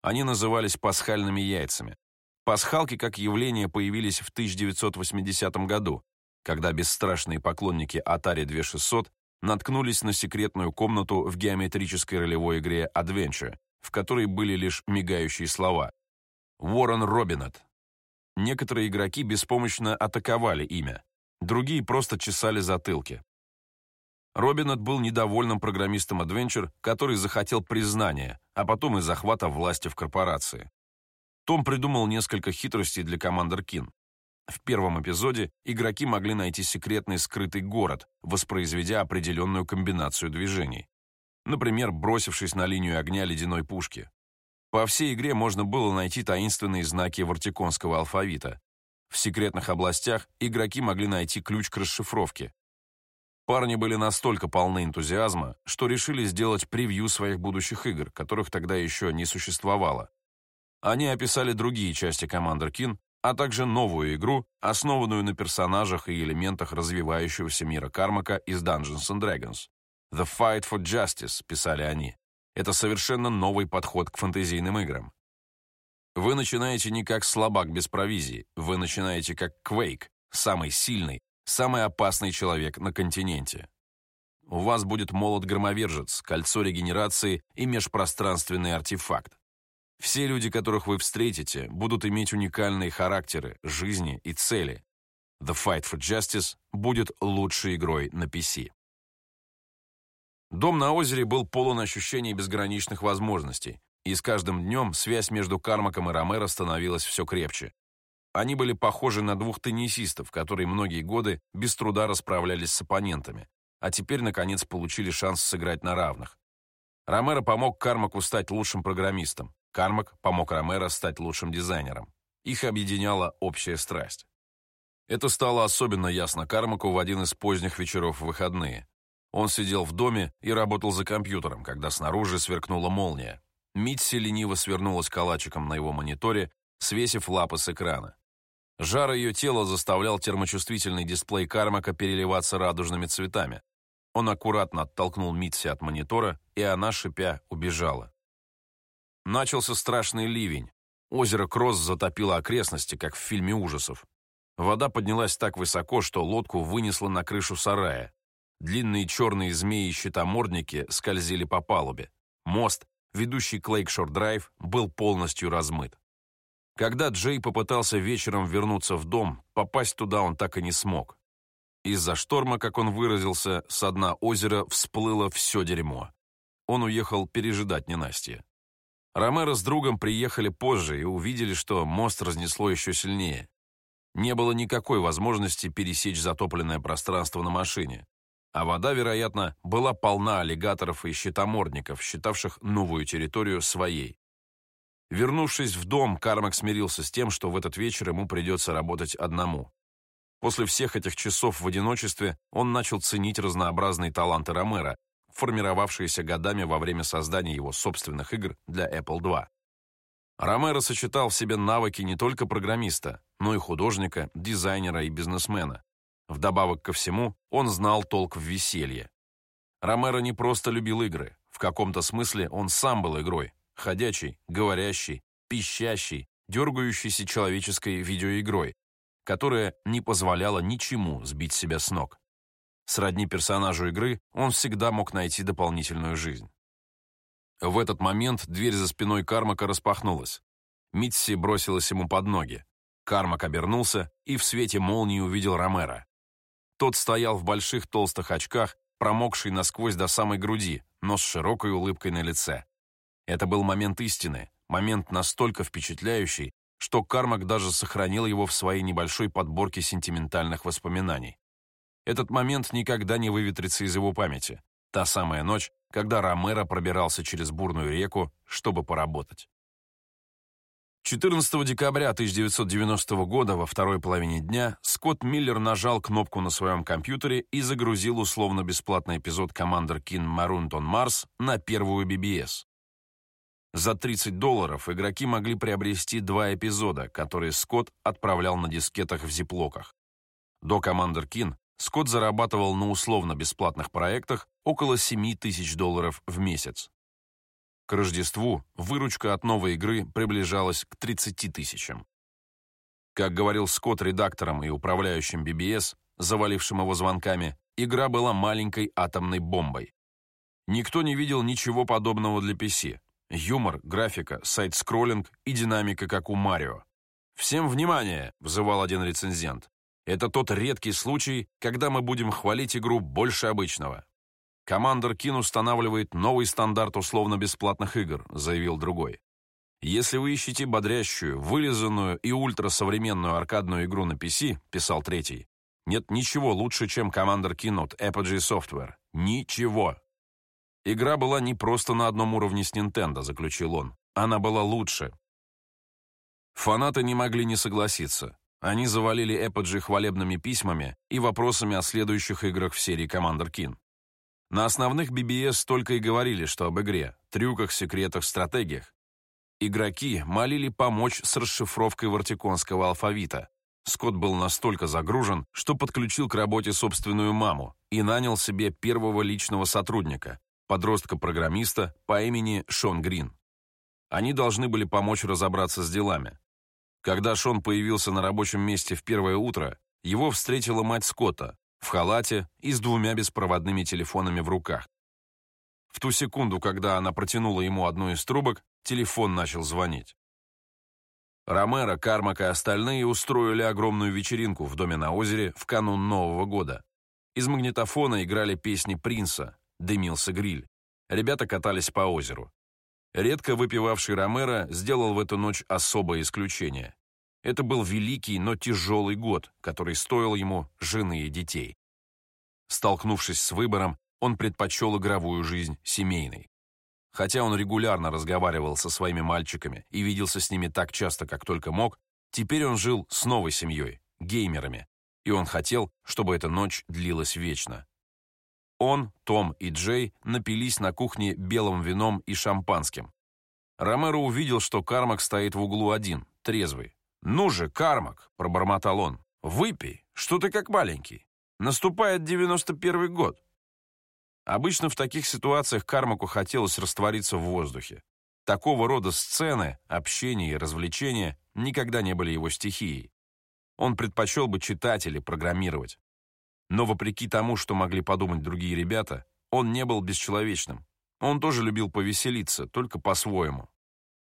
Они назывались пасхальными яйцами. Пасхалки как явление появились в 1980 году, когда бесстрашные поклонники Atari 2600 наткнулись на секретную комнату в геометрической ролевой игре Adventure, в которой были лишь мигающие слова Уоррен Робинет. некоторые игроки беспомощно атаковали имя, другие просто чесали затылки. Робинет был недовольным программистом Adventure, который захотел признания, а потом и захвата власти в корпорации. Том придумал несколько хитростей для Командер Кин. В первом эпизоде игроки могли найти секретный скрытый город, воспроизведя определенную комбинацию движений. Например, бросившись на линию огня ледяной пушки. По всей игре можно было найти таинственные знаки вартиконского алфавита. В секретных областях игроки могли найти ключ к расшифровке. Парни были настолько полны энтузиазма, что решили сделать превью своих будущих игр, которых тогда еще не существовало. Они описали другие части Commander Keen, а также новую игру, основанную на персонажах и элементах развивающегося мира Кармака из Dungeons and Dragons. «The Fight for Justice», писали они. Это совершенно новый подход к фэнтезийным играм. Вы начинаете не как слабак без провизии, вы начинаете как Квейк, самый сильный, самый опасный человек на континенте. У вас будет молот-громовержец, кольцо регенерации и межпространственный артефакт. Все люди, которых вы встретите, будут иметь уникальные характеры, жизни и цели. The Fight for Justice будет лучшей игрой на PC. Дом на озере был полон ощущений безграничных возможностей, и с каждым днем связь между Кармаком и Ромеро становилась все крепче. Они были похожи на двух теннисистов, которые многие годы без труда расправлялись с оппонентами, а теперь, наконец, получили шанс сыграть на равных. Ромеро помог Кармаку стать лучшим программистом. Кармак помог Ромеро стать лучшим дизайнером. Их объединяла общая страсть. Это стало особенно ясно Кармаку в один из поздних вечеров в выходные. Он сидел в доме и работал за компьютером, когда снаружи сверкнула молния. Митси лениво свернулась калачиком на его мониторе, свесив лапы с экрана. Жар ее тела заставлял термочувствительный дисплей Кармака переливаться радужными цветами. Он аккуратно оттолкнул Митси от монитора, и она, шипя, убежала. Начался страшный ливень. Озеро Кросс затопило окрестности, как в фильме ужасов. Вода поднялась так высоко, что лодку вынесло на крышу сарая. Длинные черные змеи-щитомордники скользили по палубе. Мост, ведущий к Лейкшор-драйв, был полностью размыт. Когда Джей попытался вечером вернуться в дом, попасть туда он так и не смог. Из-за шторма, как он выразился, со дна озера всплыло все дерьмо. Он уехал пережидать ненастье. Ромеро с другом приехали позже и увидели, что мост разнесло еще сильнее. Не было никакой возможности пересечь затопленное пространство на машине. А вода, вероятно, была полна аллигаторов и щитомордников, считавших новую территорию своей. Вернувшись в дом, Кармак смирился с тем, что в этот вечер ему придется работать одному. После всех этих часов в одиночестве он начал ценить разнообразные таланты Ромера, формировавшиеся годами во время создания его собственных игр для Apple II. Ромеро сочетал в себе навыки не только программиста, но и художника, дизайнера и бизнесмена. Вдобавок ко всему, он знал толк в веселье. Ромеро не просто любил игры, в каком-то смысле он сам был игрой, ходячей, говорящей, пищащей, дергающейся человеческой видеоигрой, которая не позволяла ничему сбить себя с ног. Сродни персонажу игры, он всегда мог найти дополнительную жизнь. В этот момент дверь за спиной Кармака распахнулась. Митси бросилась ему под ноги. Кармак обернулся и в свете молнии увидел Ромера. Тот стоял в больших толстых очках, промокший насквозь до самой груди, но с широкой улыбкой на лице. Это был момент истины, момент настолько впечатляющий, что Кармак даже сохранил его в своей небольшой подборке сентиментальных воспоминаний. Этот момент никогда не выветрится из его памяти. Та самая ночь, когда Ромеро пробирался через бурную реку, чтобы поработать. 14 декабря 1990 года во второй половине дня Скотт Миллер нажал кнопку на своем компьютере и загрузил условно-бесплатный эпизод Keen Maroon on Mars на первую BBS. За 30 долларов игроки могли приобрести два эпизода, которые Скотт отправлял на дискетах в зиплоках. До Commander Keen Скотт зарабатывал на условно-бесплатных проектах около 7 тысяч долларов в месяц. К Рождеству выручка от новой игры приближалась к 30 тысячам. Как говорил Скотт редактором и управляющим BBS, завалившим его звонками, игра была маленькой атомной бомбой. Никто не видел ничего подобного для PC. Юмор, графика, сайт-скроллинг и динамика, как у Марио. «Всем внимание!» — взывал один рецензент. «Это тот редкий случай, когда мы будем хвалить игру больше обычного». «Командер Кин устанавливает новый стандарт условно-бесплатных игр», — заявил другой. «Если вы ищете бодрящую, вылизанную и ультрасовременную аркадную игру на PC», — писал третий, «нет ничего лучше, чем Commander Keen от Apogee Software. Ничего». Игра была не просто на одном уровне с Nintendo, заключил он. Она была лучше. Фанаты не могли не согласиться. Они завалили Apogee хвалебными письмами и вопросами о следующих играх в серии Commander Keen. На основных BBS только и говорили, что об игре, трюках, секретах, стратегиях. Игроки молили помочь с расшифровкой вартиконского алфавита. Скотт был настолько загружен, что подключил к работе собственную маму и нанял себе первого личного сотрудника, подростка-программиста по имени Шон Грин. Они должны были помочь разобраться с делами. Когда Шон появился на рабочем месте в первое утро, его встретила мать Скотта в халате и с двумя беспроводными телефонами в руках. В ту секунду, когда она протянула ему одну из трубок, телефон начал звонить. Ромеро, Кармак и остальные устроили огромную вечеринку в доме на озере в канун Нового года. Из магнитофона играли песни Принца, дымился гриль. Ребята катались по озеру. Редко выпивавший Ромеро сделал в эту ночь особое исключение. Это был великий, но тяжелый год, который стоил ему жены и детей. Столкнувшись с выбором, он предпочел игровую жизнь семейной. Хотя он регулярно разговаривал со своими мальчиками и виделся с ними так часто, как только мог, теперь он жил с новой семьей, геймерами, и он хотел, чтобы эта ночь длилась вечно. Он, Том и Джей напились на кухне белым вином и шампанским. Ромеро увидел, что Кармак стоит в углу один, трезвый. «Ну же, Кармак!» — пробормотал он. «Выпей! Что ты как маленький? Наступает девяносто первый год!» Обычно в таких ситуациях Кармаку хотелось раствориться в воздухе. Такого рода сцены, общение и развлечения никогда не были его стихией. Он предпочел бы читать или программировать. Но вопреки тому, что могли подумать другие ребята, он не был бесчеловечным. Он тоже любил повеселиться, только по-своему.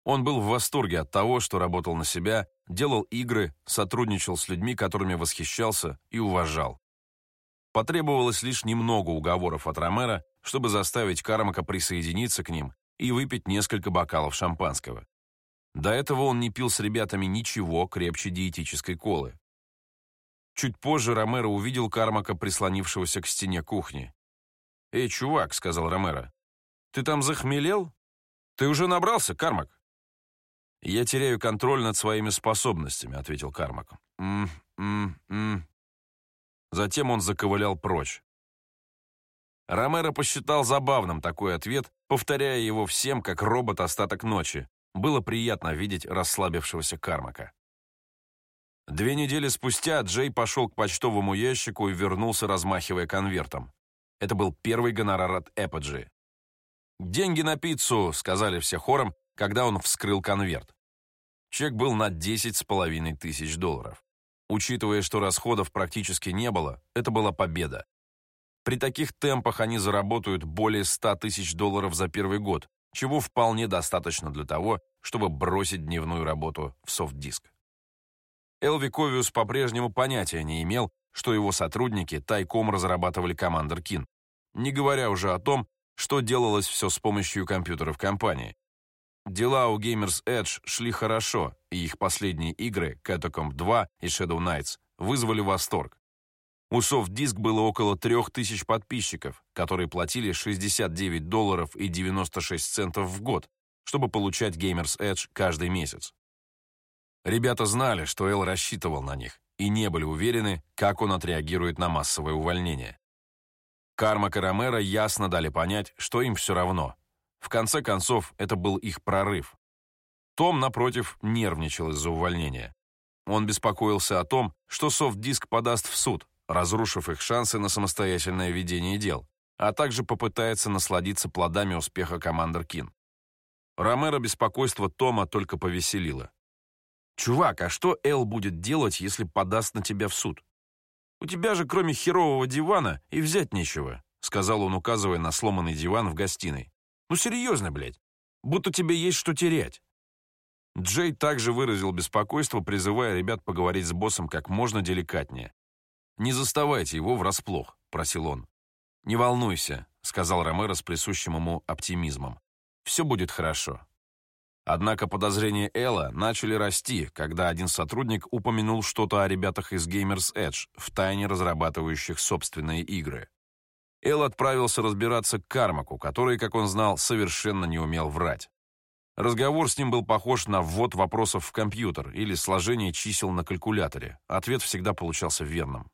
Он был в восторге от того, что работал на себя, делал игры, сотрудничал с людьми, которыми восхищался и уважал. Потребовалось лишь немного уговоров от Ромера, чтобы заставить Кармака присоединиться к ним и выпить несколько бокалов шампанского. До этого он не пил с ребятами ничего крепче диетической колы. Чуть позже Ромеро увидел Кармака, прислонившегося к стене кухни. «Эй, чувак», — сказал Ромеро, — «ты там захмелел? Ты уже набрался, Кармак?» «Я теряю контроль над своими способностями», — ответил Кармак. «М-м-м». Затем он заковылял прочь. Ромеро посчитал забавным такой ответ, повторяя его всем, как робот остаток ночи. Было приятно видеть расслабившегося Кармака. Две недели спустя Джей пошел к почтовому ящику и вернулся, размахивая конвертом. Это был первый гонорар от Эподжи. «Деньги на пиццу», — сказали все хором, когда он вскрыл конверт. Чек был на 10 с половиной тысяч долларов. Учитывая, что расходов практически не было, это была победа. При таких темпах они заработают более 100 тысяч долларов за первый год, чего вполне достаточно для того, чтобы бросить дневную работу в софт-диск. Элви Ковиус по-прежнему понятия не имел, что его сотрудники тайком разрабатывали Commander Keen, не говоря уже о том, что делалось все с помощью компьютеров компании. Дела у Gamers Edge шли хорошо, и их последние игры, Catacomb 2 и Shadow Knights, вызвали восторг. У софт-диск было около 3000 подписчиков, которые платили 69 долларов и 96 центов в год, чтобы получать Gamers Edge каждый месяц. Ребята знали, что Эл рассчитывал на них, и не были уверены, как он отреагирует на массовое увольнение. Карма Карамера ясно дали понять, что им все равно. В конце концов, это был их прорыв. Том, напротив, нервничал из-за увольнения. Он беспокоился о том, что софт-диск подаст в суд, разрушив их шансы на самостоятельное ведение дел, а также попытается насладиться плодами успеха Командер Кин. Ромеро беспокойство Тома только повеселило. «Чувак, а что Эл будет делать, если подаст на тебя в суд? У тебя же кроме херового дивана и взять нечего», сказал он, указывая на сломанный диван в гостиной. «Ну серьезно, блядь, будто тебе есть что терять». Джей также выразил беспокойство, призывая ребят поговорить с боссом как можно деликатнее. «Не заставайте его врасплох», — просил он. «Не волнуйся», — сказал Ромеро с присущим ему оптимизмом. «Все будет хорошо». Однако подозрения Элла начали расти, когда один сотрудник упомянул что-то о ребятах из Gamers Edge, втайне разрабатывающих собственные игры. Эл отправился разбираться к Кармаку, который, как он знал, совершенно не умел врать. Разговор с ним был похож на ввод вопросов в компьютер или сложение чисел на калькуляторе. Ответ всегда получался верным.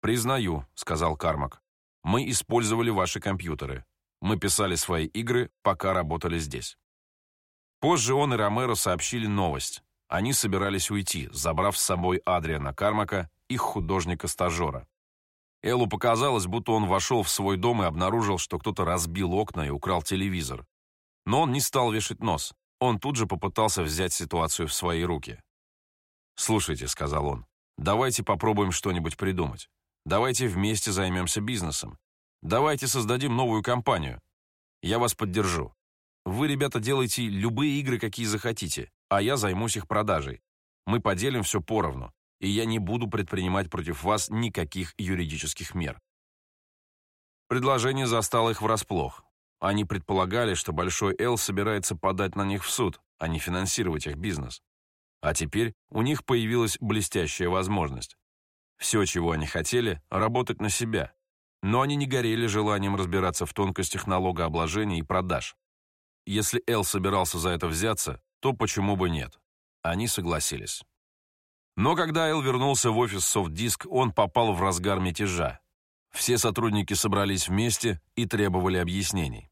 «Признаю», — сказал Кармак, — «мы использовали ваши компьютеры. Мы писали свои игры, пока работали здесь». Позже он и Ромеро сообщили новость. Они собирались уйти, забрав с собой Адриана Кармака, их художника-стажера. Эллу показалось, будто он вошел в свой дом и обнаружил, что кто-то разбил окна и украл телевизор. Но он не стал вешать нос. Он тут же попытался взять ситуацию в свои руки. «Слушайте», — сказал он, — «давайте попробуем что-нибудь придумать. Давайте вместе займемся бизнесом. Давайте создадим новую компанию. Я вас поддержу. Вы, ребята, делайте любые игры, какие захотите, а я займусь их продажей. Мы поделим все поровну и я не буду предпринимать против вас никаких юридических мер. Предложение застало их врасплох. Они предполагали, что Большой Эл собирается подать на них в суд, а не финансировать их бизнес. А теперь у них появилась блестящая возможность. Все, чего они хотели, работать на себя. Но они не горели желанием разбираться в тонкостях налогообложения и продаж. Если Эл собирался за это взяться, то почему бы нет? Они согласились. Но когда Эл вернулся в офис Софтдиск, он попал в разгар мятежа. Все сотрудники собрались вместе и требовали объяснений.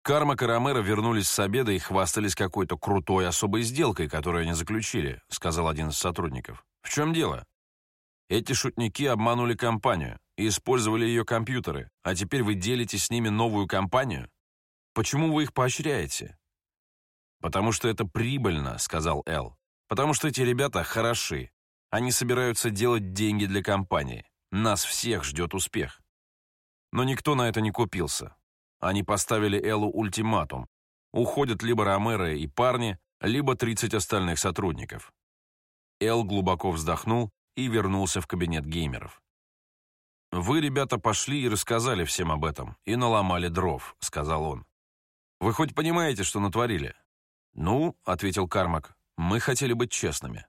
Кармак и Ромеро вернулись с обеда и хвастались какой-то крутой особой сделкой, которую они заключили, сказал один из сотрудников. В чем дело? Эти шутники обманули компанию и использовали ее компьютеры, а теперь вы делите с ними новую компанию? Почему вы их поощряете? Потому что это прибыльно, сказал Эл. Потому что эти ребята хороши. Они собираются делать деньги для компании. Нас всех ждет успех. Но никто на это не купился. Они поставили Эллу ультиматум. Уходят либо Ромеро и парни, либо 30 остальных сотрудников. Эл глубоко вздохнул и вернулся в кабинет геймеров. «Вы, ребята, пошли и рассказали всем об этом, и наломали дров», — сказал он. «Вы хоть понимаете, что натворили?» «Ну», — ответил Кармак, мы хотели быть честными.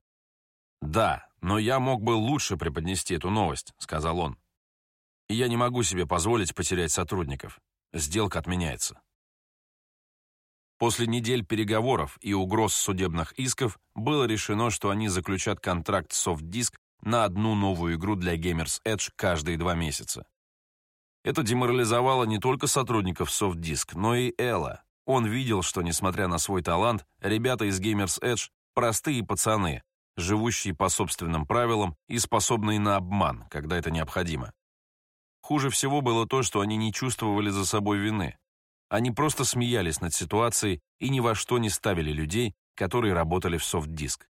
«Да, но я мог бы лучше преподнести эту новость», — сказал он. «Я не могу себе позволить потерять сотрудников. Сделка отменяется». После недель переговоров и угроз судебных исков было решено, что они заключат контракт с SoftDisk на одну новую игру для Gamers Edge каждые два месяца. Это деморализовало не только сотрудников SoftDisk, но и Элла. Он видел, что, несмотря на свой талант, ребята из Gamers Edge Простые пацаны, живущие по собственным правилам и способные на обман, когда это необходимо. Хуже всего было то, что они не чувствовали за собой вины. Они просто смеялись над ситуацией и ни во что не ставили людей, которые работали в софт-диск.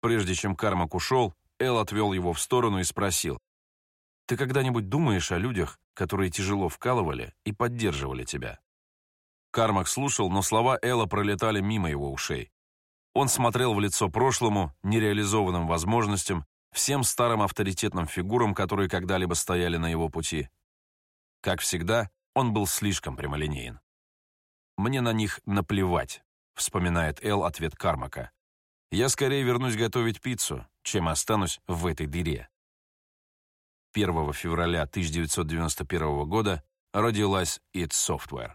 Прежде чем Кармак ушел, Эл отвел его в сторону и спросил, «Ты когда-нибудь думаешь о людях, которые тяжело вкалывали и поддерживали тебя?» Кармак слушал, но слова Элла пролетали мимо его ушей. Он смотрел в лицо прошлому, нереализованным возможностям, всем старым авторитетным фигурам, которые когда-либо стояли на его пути. Как всегда, он был слишком прямолинеен. «Мне на них наплевать», — вспоминает Эл ответ Кармака. «Я скорее вернусь готовить пиццу, чем останусь в этой дыре». 1 февраля 1991 года родилась It Software.